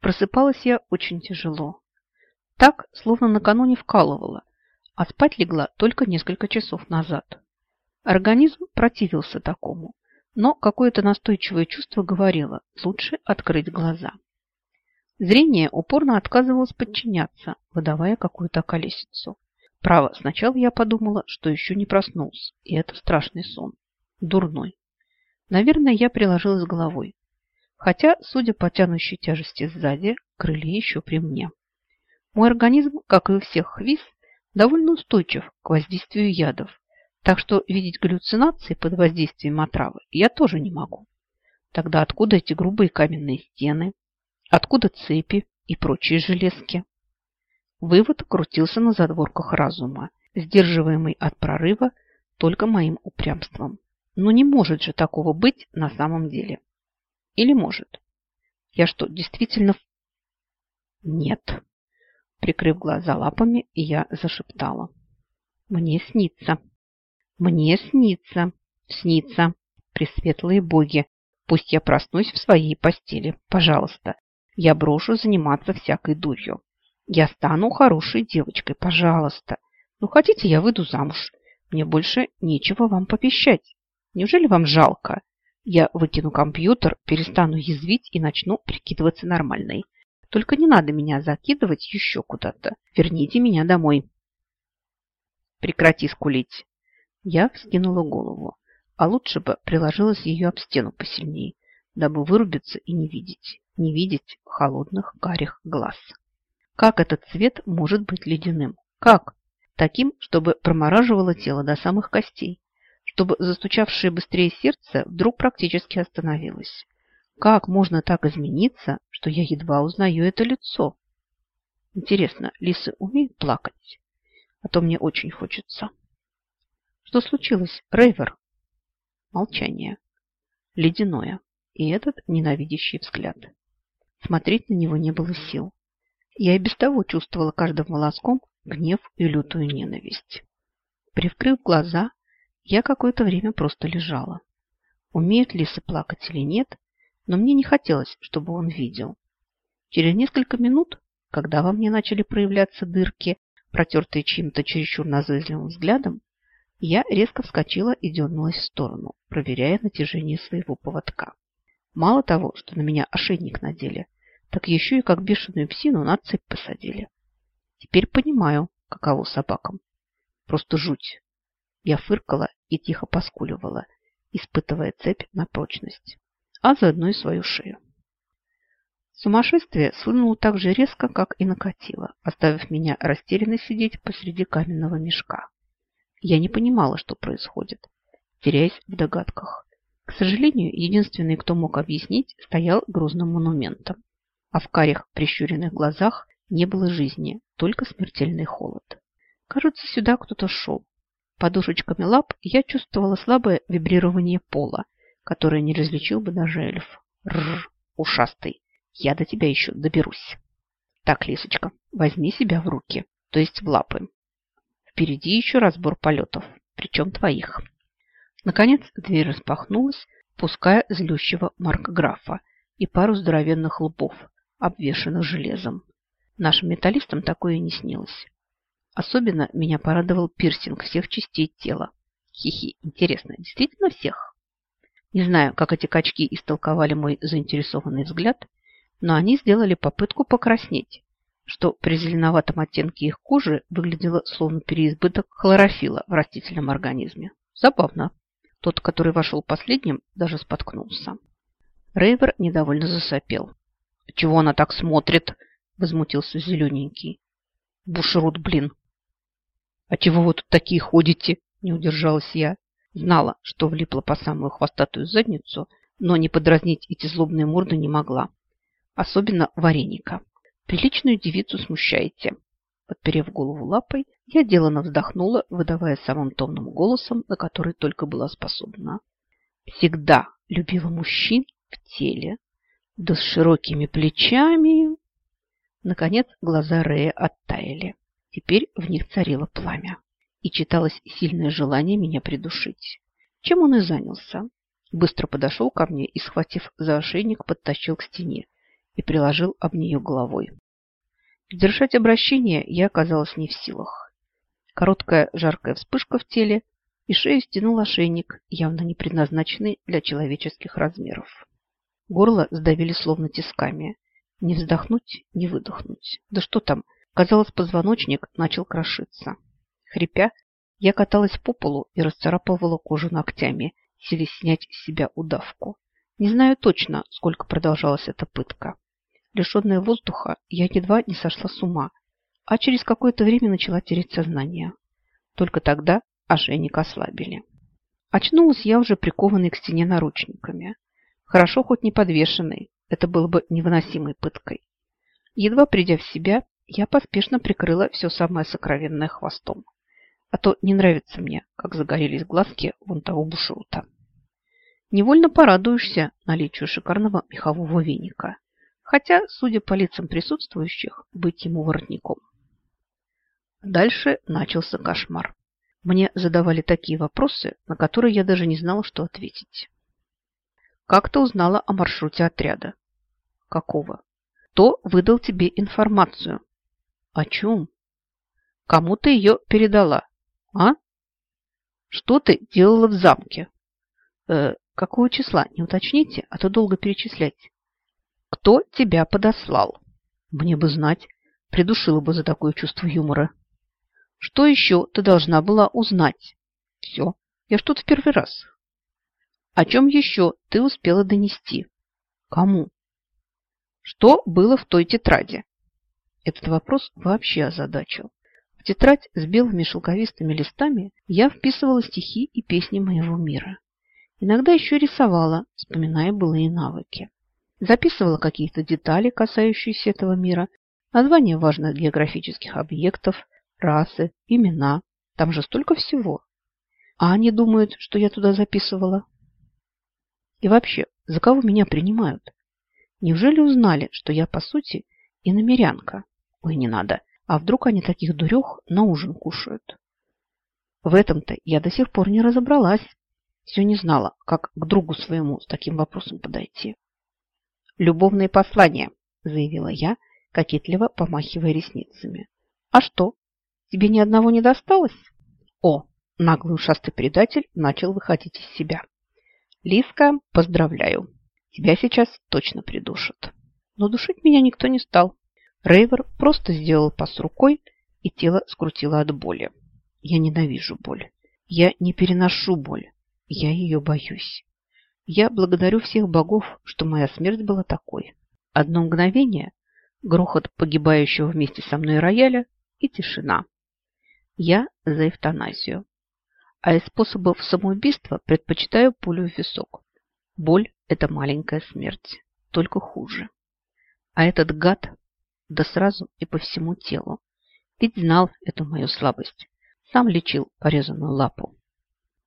Просыпалась я очень тяжело. Так, словно накануне вкалывала, а спать легла только несколько часов назад. Организм противился такому, но какое-то настойчивое чувство говорило лучше открыть глаза. Зрение упорно отказывалось подчиняться, выдавая какую-то колесицу. Право, сначала я подумала, что еще не проснулся, и это страшный сон. Дурной. Наверное, я приложилась головой. Хотя, судя по тянущей тяжести сзади, крылья еще при мне. Мой организм, как и у всех хвиз, довольно устойчив к воздействию ядов, так что видеть галлюцинации под воздействием отравы я тоже не могу. Тогда откуда эти грубые каменные стены? Откуда цепи и прочие железки? Вывод крутился на задворках разума, сдерживаемый от прорыва только моим упрямством. Но не может же такого быть на самом деле. Или может? Я что, действительно... Нет. Прикрыв глаза лапами, я зашептала. Мне снится. Мне снится. Снится. Пресветлые боги. Пусть я проснусь в своей постели. Пожалуйста. Я брошу заниматься всякой дурью. Я стану хорошей девочкой, пожалуйста. Ну, хотите, я выйду замуж. Мне больше нечего вам попищать. Неужели вам жалко? Я выкину компьютер, перестану язвить и начну прикидываться нормальной. Только не надо меня закидывать еще куда-то. Верните меня домой. Прекрати скулить. Я вскинула голову, а лучше бы приложилась ее об стену посильнее, дабы вырубиться и не видеть не видеть холодных карих глаз. Как этот цвет может быть ледяным? Как? Таким, чтобы промораживало тело до самых костей, чтобы застучавшее быстрее сердце вдруг практически остановилось. Как можно так измениться, что я едва узнаю это лицо? Интересно, лисы умеют плакать? А то мне очень хочется. Что случилось, Рейвер? Молчание. Ледяное. И этот ненавидящий взгляд. Смотреть на него не было сил. Я и без того чувствовала каждым волоском гнев и лютую ненависть. Привкрыв глаза, я какое-то время просто лежала. Умеют лисы плакать или нет, но мне не хотелось, чтобы он видел. Через несколько минут, когда во мне начали проявляться дырки, протертые чьим-то чересчур назойливым взглядом, я резко вскочила и дернулась в сторону, проверяя натяжение своего поводка. Мало того, что на меня ошейник надели, так еще и как бешеную псину на цепь посадили. Теперь понимаю, каково собакам. Просто жуть. Я фыркала и тихо поскуливала, испытывая цепь на прочность, а заодно и свою шею. Сумасшествие свернуло так же резко, как и накатило, оставив меня растерянно сидеть посреди каменного мешка. Я не понимала, что происходит, теряясь в догадках. К сожалению, единственный, кто мог объяснить, стоял грозным монументом. А в карих прищуренных глазах не было жизни, только смертельный холод. Кажется, сюда кто-то шел. Подушечками лап я чувствовала слабое вибрирование пола, которое не различил бы даже эльф. Рр, ушастый, я до тебя еще доберусь. Так, Лисочка, возьми себя в руки, то есть в лапы. Впереди еще разбор полетов, причем твоих. Наконец дверь распахнулась, пуская злющего маркграфа и пару здоровенных лбов, обвешанных железом. Нашим металлистам такое не снилось. Особенно меня порадовал пирсинг всех частей тела. Хихи, интересно, действительно всех? Не знаю, как эти качки истолковали мой заинтересованный взгляд, но они сделали попытку покраснеть, что при зеленоватом оттенке их кожи выглядело словно переизбыток хлорофила в растительном организме. Забавно. Тот, который вошел последним, даже споткнулся. Рейвер недовольно засопел. «Чего она так смотрит?» – возмутился зелененький. «Бушерут, блин!» «А чего вы тут такие ходите?» – не удержалась я. Знала, что влипла по самую хвостатую задницу, но не подразнить эти злобные морды не могла. Особенно вареника. Приличную девицу смущаете. Подперев голову лапой, я делано вздохнула, выдавая самым томным голосом, на который только была способна. Всегда любила мужчин в теле, да с широкими плечами. Наконец глаза Рея оттаяли. Теперь в них царило пламя. И читалось сильное желание меня придушить. Чем он и занялся. Быстро подошел ко мне и, схватив за ошейник, подтащил к стене. и приложил об нее головой. Сдержать обращение я оказалась не в силах. Короткая жаркая вспышка в теле, и шею стянул ошейник, явно не предназначенный для человеческих размеров. Горло сдавили словно тисками. Не вздохнуть, не выдохнуть. Да что там, казалось, позвоночник начал крошиться. Хрипя, я каталась по полу и расцарапывала кожу ногтями, силясь снять с себя удавку. Не знаю точно, сколько продолжалась эта пытка. Лишенная воздуха, я едва не сошла с ума, а через какое-то время начала терять сознание. Только тогда ошейник ослабили. Очнулась я уже прикованной к стене наручниками. Хорошо хоть не подвешенной, это было бы невыносимой пыткой. Едва придя в себя, я поспешно прикрыла все самое сокровенное хвостом. А то не нравится мне, как загорелись глазки вон того бушута. Невольно порадуешься наличию шикарного мехового веника. Хотя, судя по лицам присутствующих, быть ему воротником. Дальше начался кошмар. Мне задавали такие вопросы, на которые я даже не знала, что ответить. Как ты узнала о маршруте отряда? Какого? Кто выдал тебе информацию? О? Кому ты ее передала? А? Что ты делала в замке? Э, какого числа? Не уточните, а то долго перечислять. Кто тебя подослал? Мне бы знать. Придушила бы за такое чувство юмора. Что еще ты должна была узнать? Все. Я что-то в первый раз. О чем еще ты успела донести? Кому? Что было в той тетради? Этот вопрос вообще озадачил. В тетрадь с белыми шелковистыми листами я вписывала стихи и песни моего мира. Иногда еще рисовала, вспоминая былые навыки. Записывала какие-то детали, касающиеся этого мира, названия важных географических объектов, расы, имена. Там же столько всего. А они думают, что я туда записывала. И вообще, за кого меня принимают? Неужели узнали, что я, по сути, иномерянка? Ой, не надо. А вдруг они таких дурех на ужин кушают? В этом-то я до сих пор не разобралась. Все не знала, как к другу своему с таким вопросом подойти. «Любовные послания», – заявила я, кокетливо помахивая ресницами. «А что, тебе ни одного не досталось?» О, наглый ушастый предатель начал выходить из себя. Лиска, поздравляю. Тебя сейчас точно придушат. Но душить меня никто не стал. Рейвер просто сделал пас рукой, и тело скрутило от боли. Я ненавижу боль. Я не переношу боль. Я ее боюсь. Я благодарю всех богов, что моя смерть была такой. Одно мгновение, грохот погибающего вместе со мной рояля и тишина. Я за эвтаназию а из способов самоубийства предпочитаю пулю в висок. Боль – это маленькая смерть, только хуже. А этот гад, да сразу и по всему телу, ведь знал эту мою слабость, сам лечил порезанную лапу.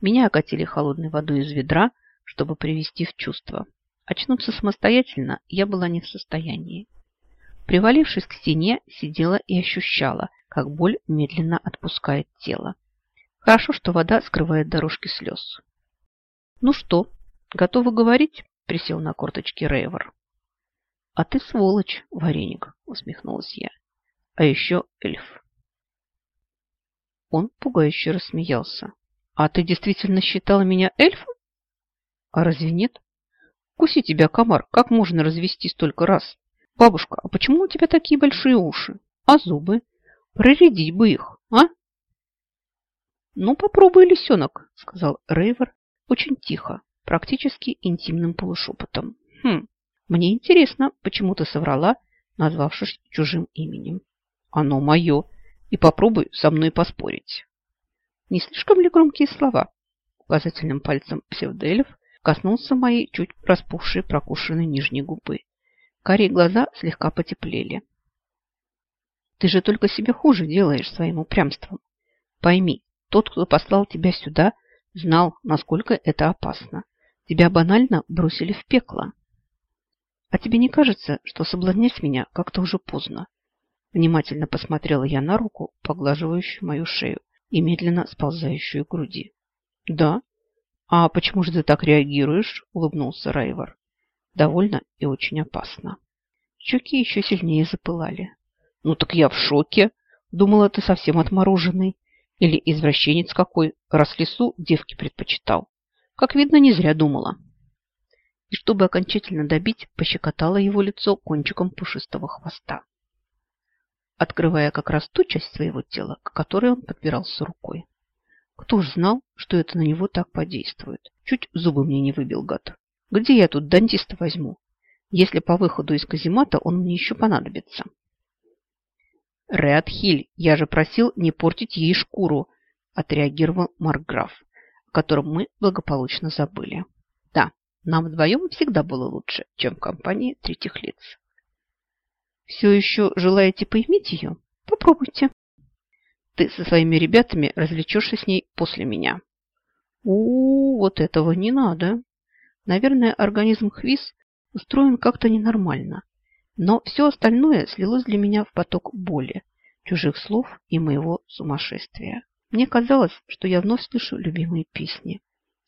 Меня окатили холодной водой из ведра, чтобы привести в чувство. Очнуться самостоятельно я была не в состоянии. Привалившись к стене, сидела и ощущала, как боль медленно отпускает тело. Хорошо, что вода скрывает дорожки слез. «Ну что, готовы говорить?» – присел на корточки Рейвор. «А ты сволочь, вареник!» – усмехнулась я. «А еще эльф». Он пугающе рассмеялся. «А ты действительно считала меня эльфом?» «А разве нет?» «Куси тебя, комар, как можно развести столько раз?» «Бабушка, а почему у тебя такие большие уши? А зубы? Проредить бы их, а?» «Ну, попробуй, лисенок», — сказал Рейвер очень тихо, практически интимным полушепотом. «Хм, мне интересно, почему ты соврала, назвавшись чужим именем?» «Оно мое, и попробуй со мной поспорить». «Не слишком ли громкие слова?» Указательным пальцем псевдоэльф коснулся моей чуть распухшей прокушенной нижней губы. Карие глаза слегка потеплели. «Ты же только себе хуже делаешь своим упрямством. Пойми, тот, кто послал тебя сюда, знал, насколько это опасно. Тебя банально бросили в пекло. А тебе не кажется, что соблазнять меня как-то уже поздно? Внимательно посмотрела я на руку, поглаживающую мою шею и медленно сползающую к груди. Да? А почему же ты так реагируешь? Улыбнулся Райвер. Довольно и очень опасно. Щеки еще сильнее запылали. Ну так я в шоке. Думала, ты совсем отмороженный. Или извращенец какой, раз лесу девки предпочитал. Как видно, не зря думала. И чтобы окончательно добить, пощекотала его лицо кончиком пушистого хвоста. Открывая как раз ту часть своего тела, к которой он подбирался рукой. Кто ж знал, что это на него так подействует? Чуть зубы мне не выбил гад. Где я тут дантиста возьму? Если по выходу из каземата он мне еще понадобится. Реатхиль, я же просил не портить ей шкуру, отреагировал Маркграф, о котором мы благополучно забыли. Да, нам вдвоем всегда было лучше, чем в компании третьих лиц. Все еще желаете поиметь ее? Попробуйте. Ты со своими ребятами развлечешься с ней после меня. У, вот этого не надо. Наверное, организм Хвиз устроен как-то ненормально. Но все остальное слилось для меня в поток боли, чужих слов и моего сумасшествия. Мне казалось, что я вновь слышу любимые песни,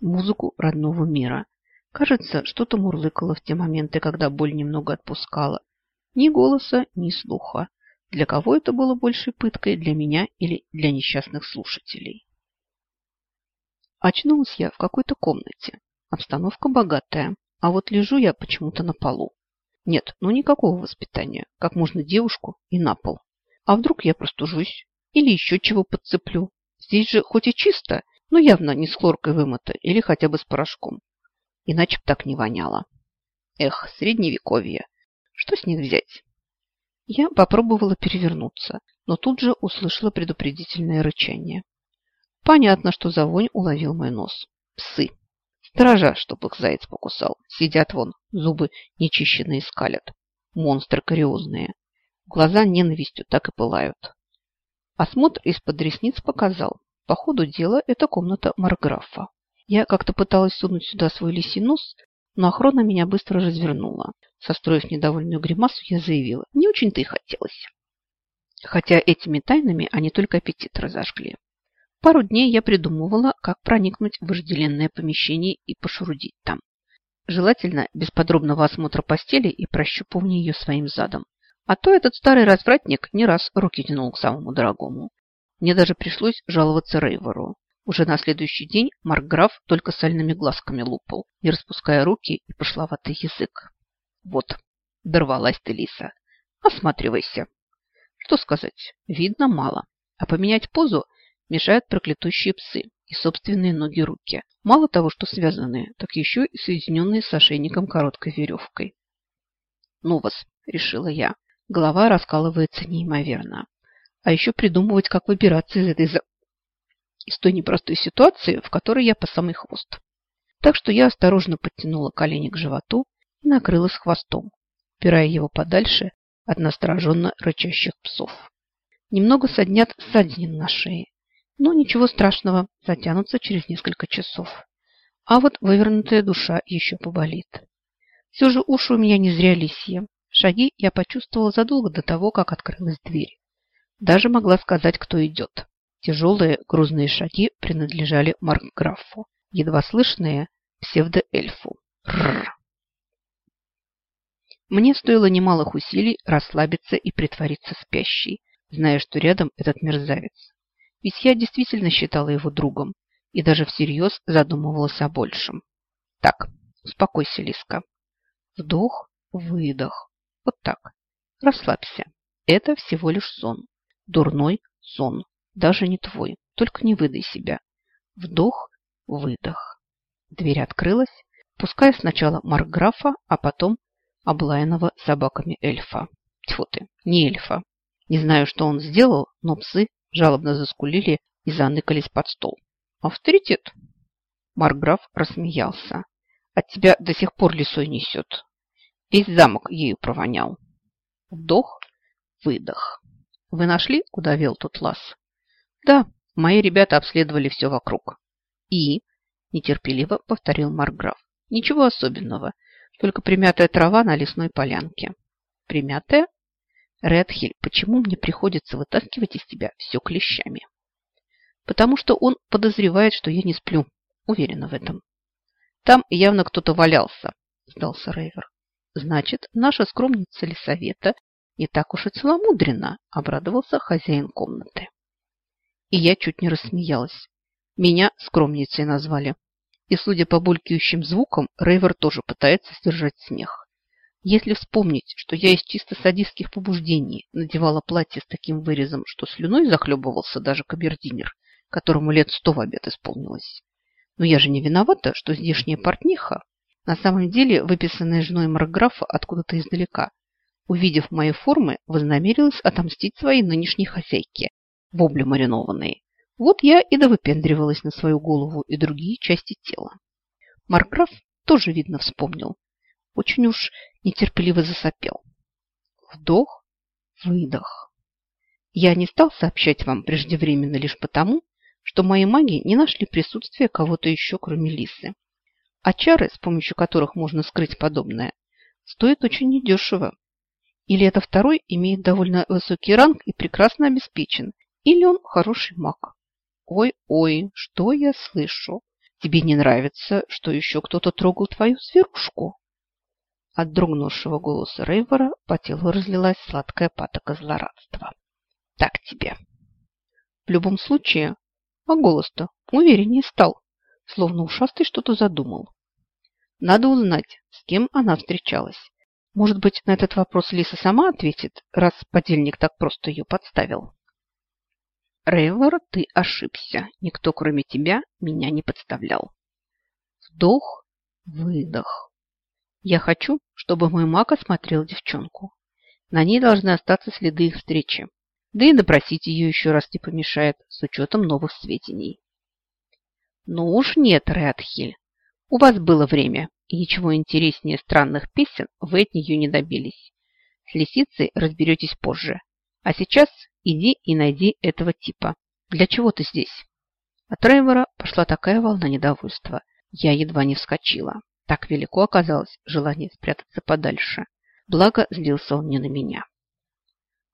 музыку родного мира. Кажется, что-то мурлыкало в те моменты, когда боль немного отпускала. Ни голоса, ни слуха. Для кого это было большей пыткой, для меня или для несчастных слушателей? Очнулась я в какой-то комнате. Обстановка богатая, а вот лежу я почему-то на полу. Нет, ну никакого воспитания. Как можно девушку и на пол. А вдруг я простужусь? Или еще чего подцеплю? Здесь же хоть и чисто, но явно не с хлоркой вымыто или хотя бы с порошком. Иначе б так не воняло. Эх, средневековье. Что с них взять? Я попробовала перевернуться, но тут же услышала предупредительное рычание. Понятно, что за вонь уловил мой нос. Псы. Стража, чтоб их заяц покусал. Сидят вон, зубы нечищенные скалят. Монстры кариозные. Глаза ненавистью так и пылают. Осмотр из-под ресниц показал. По ходу дела это комната Марграфа. Я как-то пыталась сунуть сюда свой лисий нос, но охрана меня быстро развернула. Состроив недовольную гримасу, я заявила, не очень-то и хотелось. Хотя этими тайнами они только аппетит разожгли. Пару дней я придумывала, как проникнуть в вожделенное помещение и пошурудить там. Желательно без подробного осмотра постели и прощупывания ее своим задом. А то этот старый развратник не раз руки тянул к самому дорогому. Мне даже пришлось жаловаться Рейвору. Уже на следующий день Маркграф только сальными глазками лупал, не распуская руки и пошловатый язык. Вот, дорвалась ты, Лиса. Осматривайся. Что сказать, видно мало. А поменять позу мешают проклятущие псы и собственные ноги-руки. Мало того, что связанные, так еще и соединенные с ошейником короткой веревкой. Ну вас, решила я. Голова раскалывается неимоверно. А еще придумывать, как выбираться из этой за из той непростой ситуации, в которой я по самый хвост. Так что я осторожно подтянула колени к животу и накрылась хвостом, упирая его подальше от настороженно рычащих псов. Немного соднят ссадин на шее, но ничего страшного, затянутся через несколько часов. А вот вывернутая душа еще поболит. Все же уши у меня не зря лисье. Шаги я почувствовала задолго до того, как открылась дверь. Даже могла сказать, кто идет. Тяжелые грузные шаги принадлежали Маркграфу, едва слышные псевдоэльфу. Мне стоило немалых усилий расслабиться и притвориться спящей, зная, что рядом этот мерзавец. Ведь я действительно считала его другом и даже всерьез задумывалась о большем. Так, успокойся, Лиска. Вдох, выдох. Вот так. Расслабься. Это всего лишь сон. Дурной сон даже не твой. Только не выдай себя. Вдох, выдох. Дверь открылась, пуская сначала Маркграфа, а потом облаянного собаками эльфа. Тьфу ты, не эльфа. Не знаю, что он сделал, но псы жалобно заскулили и заныкались под стол. Авторитет. Маркграф рассмеялся. От тебя до сих пор лисой несет. Весь замок ею провонял. Вдох, выдох. Вы нашли, куда вел тот лаз? Да, мои ребята обследовали все вокруг. И, нетерпеливо повторил Маркграф, ничего особенного, только примятая трава на лесной полянке. Примятая? Редхиль, почему мне приходится вытаскивать из тебя все клещами? Потому что он подозревает, что я не сплю. Уверена в этом. Там явно кто-то валялся, сдался Рейвер. значит, наша скромница Лисовета не так уж и целомудренно, обрадовался хозяин комнаты. И я чуть не рассмеялась. Меня скромницей назвали. И, судя по булькающим звукам, Рейвер тоже пытается сдержать смех. Если вспомнить, что я из чисто садистских побуждений надевала платье с таким вырезом, что слюной захлебывался даже камердинер, которому лет сто в обед исполнилось. Но я же не виновата, что здешняя портниха, на самом деле выписанная женой Марграфа откуда-то издалека, увидев мои формы, вознамерилась отомстить своей нынешней хозяйке, вобли маринованные. Вот я и довыпендривалась на свою голову и другие части тела. Марграф тоже, видно, вспомнил. Очень уж нетерпеливо засопел. Вдох, выдох. Я не стал сообщать вам преждевременно лишь потому, что мои маги не нашли присутствия кого-то еще, кроме Лисы. А чары, с помощью которых можно скрыть подобное, стоят очень недешево. Или это второй имеет довольно высокий ранг и прекрасно обеспечен, или он хороший маг. Ой-ой, что я слышу? Тебе не нравится, что еще кто-то трогал твою зверушку? От дрогнувшего голоса Рейвора по телу разлилась сладкая патока злорадства. Так тебе. В любом случае, а голос-то увереннее стал, словно ушастый что-то задумал. Надо узнать, с кем она встречалась. Может быть, на этот вопрос Лиса сама ответит, раз подельник так просто ее подставил. Рейвор, ты ошибся. Никто, кроме тебя, меня не подставлял. Вдох, выдох. Я хочу, чтобы мой маг осмотрел девчонку. На ней должны остаться следы их встречи. Да и допросить ее еще раз не помешает, с учетом новых сведений. Ну уж нет, Рэдхиль. У вас было время, и ничего интереснее странных песен вы от нее не добились. С лисицей разберетесь позже. А сейчас иди и найди этого типа. Для чего ты здесь? От Рейвора пошла такая волна недовольства. Я едва не вскочила. Так велико оказалось желание спрятаться подальше. Благо, злился он не на меня.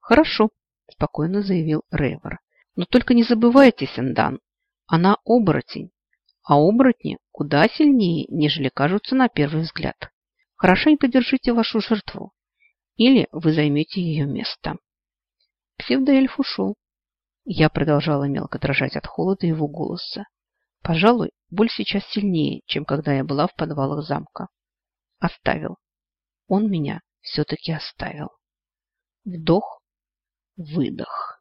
Хорошо, спокойно заявил Рейвор. Но только не забывайте, Сендан, она оборотень, а оборотни куда сильнее, нежели кажутся на первый взгляд. Хорошенько держите вашу жертву, или вы займете ее место. Псевдоэльф ушел. Я продолжала мелко дрожать от холода его голоса. Пожалуй, боль сейчас сильнее, чем когда я была в подвалах замка. Оставил. Он меня все-таки оставил. Вдох, выдох.